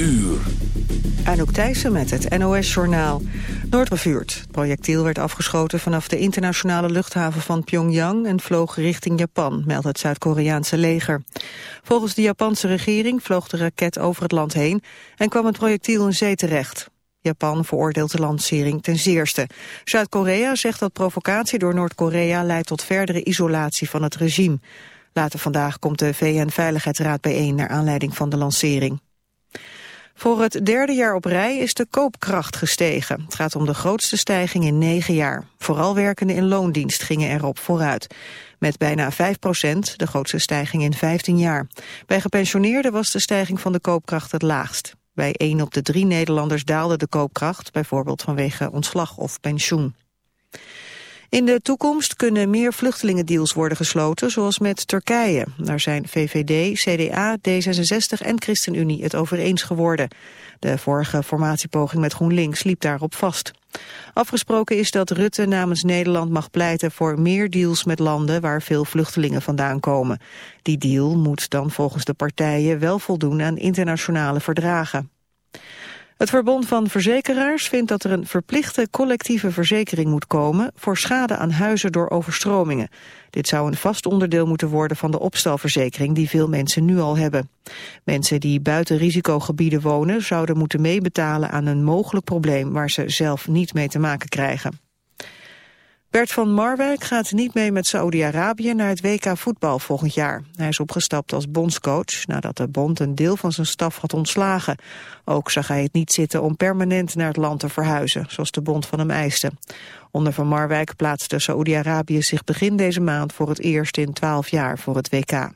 uur. Anouk Thijssen met het NOS-journaal. Noordbevuurd. Het projectiel werd afgeschoten vanaf de internationale luchthaven van Pyongyang... en vloog richting Japan, meldt het Zuid-Koreaanse leger. Volgens de Japanse regering vloog de raket over het land heen... en kwam het projectiel in zee terecht. Japan veroordeelt de lancering ten zeerste. Zuid-Korea zegt dat provocatie door Noord-Korea leidt tot verdere isolatie van het regime. Later vandaag komt de VN-veiligheidsraad bijeen naar aanleiding van de lancering. Voor het derde jaar op rij is de koopkracht gestegen. Het gaat om de grootste stijging in negen jaar. Vooral werkenden in loondienst gingen erop vooruit. Met bijna 5 procent, de grootste stijging in 15 jaar. Bij gepensioneerden was de stijging van de koopkracht het laagst. Bij 1 op de 3 Nederlanders daalde de koopkracht, bijvoorbeeld vanwege ontslag of pensioen. In de toekomst kunnen meer vluchtelingendeals worden gesloten, zoals met Turkije. Daar zijn VVD, CDA, D66 en ChristenUnie het over eens geworden. De vorige formatiepoging met GroenLinks liep daarop vast. Afgesproken is dat Rutte namens Nederland mag pleiten voor meer deals met landen waar veel vluchtelingen vandaan komen. Die deal moet dan volgens de partijen wel voldoen aan internationale verdragen. Het Verbond van Verzekeraars vindt dat er een verplichte collectieve verzekering moet komen voor schade aan huizen door overstromingen. Dit zou een vast onderdeel moeten worden van de opstalverzekering die veel mensen nu al hebben. Mensen die buiten risicogebieden wonen zouden moeten meebetalen aan een mogelijk probleem waar ze zelf niet mee te maken krijgen. Bert van Marwijk gaat niet mee met Saoedi-Arabië naar het WK voetbal volgend jaar. Hij is opgestapt als bondscoach nadat de bond een deel van zijn staf had ontslagen. Ook zag hij het niet zitten om permanent naar het land te verhuizen, zoals de bond van hem eiste. Onder Van Marwijk plaatste Saoedi-Arabië zich begin deze maand voor het eerst in 12 jaar voor het WK.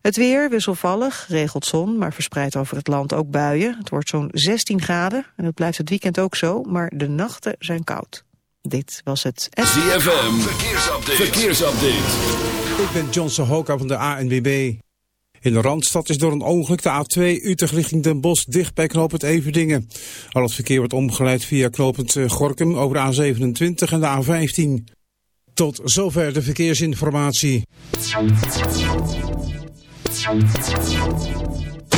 Het weer wisselvallig, regelt zon, maar verspreidt over het land ook buien. Het wordt zo'n 16 graden en het blijft het weekend ook zo, maar de nachten zijn koud. Dit was het... ZFM, verkeersupdate. verkeersupdate. Ik ben John Sohoka van de ANWB. In de Randstad is door een ongeluk de A2 Utrecht richting Den Bosch dicht bij knooppunt Everdingen. Al het verkeer wordt omgeleid via knooppunt eh, Gorkum over de A27 en de A15. Tot zover de verkeersinformatie.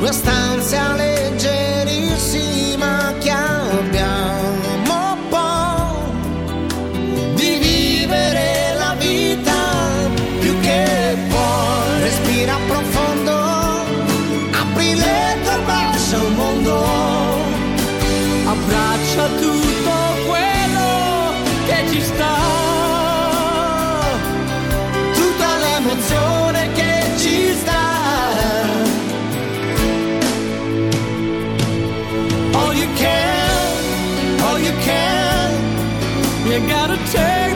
Quest'ansia you gotta take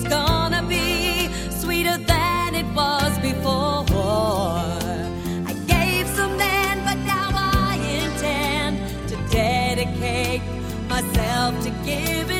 it's gonna be sweeter than it was before. I gave some then, but now I intend to dedicate myself to giving.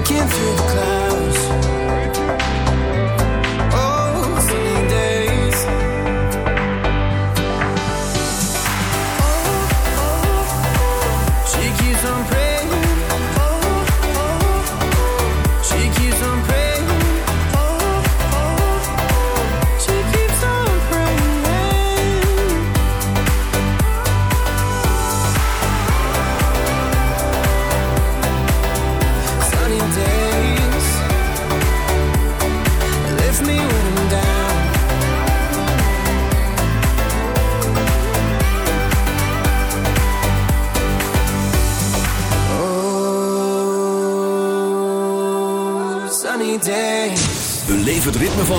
breaking through the clouds.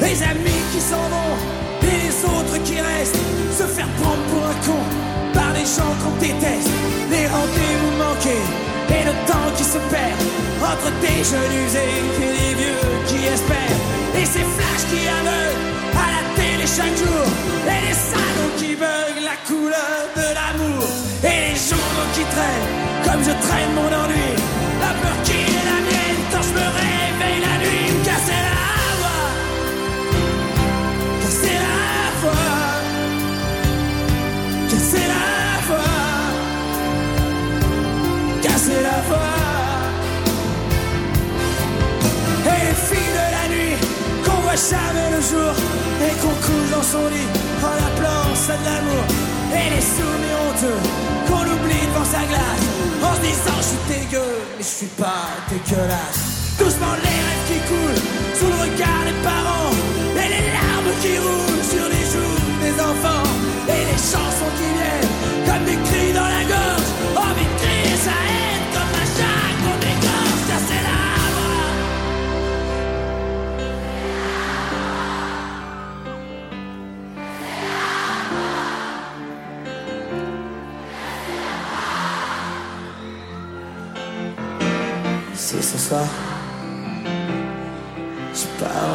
Les amis qui s'en vont et les autres qui restent. Se faire prendre pour un con par les gens qu'on déteste. Les rendez-vous manqués et le temps qui se perd entre des jeunes usés et les vieux qui espèrent. Et ces flashs qui aveuglent à la télé chaque jour. Et les salons qui veulent la couleur de l'amour. Et les journaux qui traînent comme je traîne mon ennui. La peur qui est je me réveille la nuit. Me casser la voix. Casser la voix. Casser la voix. Casser la voix. Et les filles de la nuit qu'on voit jamais le jour et qu'on couche dans son lit en appelant ça de l'amour. Et les souvenirs honteux qu'on oublie devant sa glace en se disant je suis dégueu mais je suis pas dégueulasse. Doucement les rêves qui coulent sous le regard des parents et les larmes qui roulent sur les joues des enfants et les chansons qui viennent comme des cris dans la gorge. Envie de crier sa haine comme un chat qu'on dégorge. Casser la voix. Si ce soir,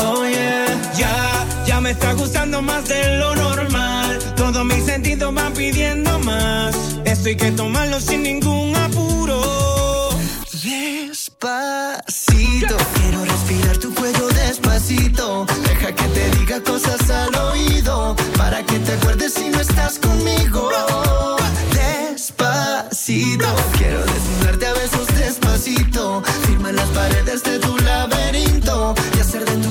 Oh yeah, ya, ya me está gustando más de lo normal. Todos mis sentidos van pidiendo más. Esto hay que tomarlo sin ningún apuro. Despacito, quiero respirar tu cuello despacito. Deja que te diga cosas al oído. Para que te acuerdes si no estás conmigo. Despacito, quiero desnudarte a besos despacito. Firma las paredes de tu laberinto. Y hacer de tu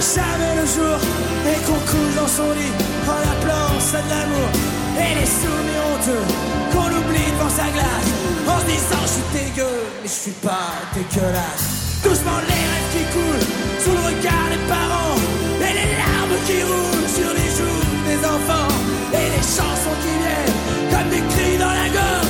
jamais le jour et qu'on couche dans son lit en appelant ça de l'amour. Et les souvenirs honteux qu'on oublie devant sa glace en se disant je suis dégueu, mais je suis pas dégueulasse. Doucement les rêves qui coulent sous le regard des parents et les larmes qui roulent sur les joues des enfants et les chansons qui viennent comme des cris dans la gorge.